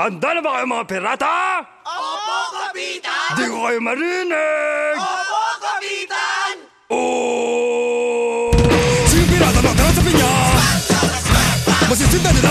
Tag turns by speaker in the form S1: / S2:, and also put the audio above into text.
S1: Handa na
S2: ba kayo mga pirata?
S1: Opo, Kapitan!
S2: Di ko kayo marinig!
S1: Opo, Kapitan!
S2: Oh! Sige pirata, magkalat sa pinya! Masisinta nila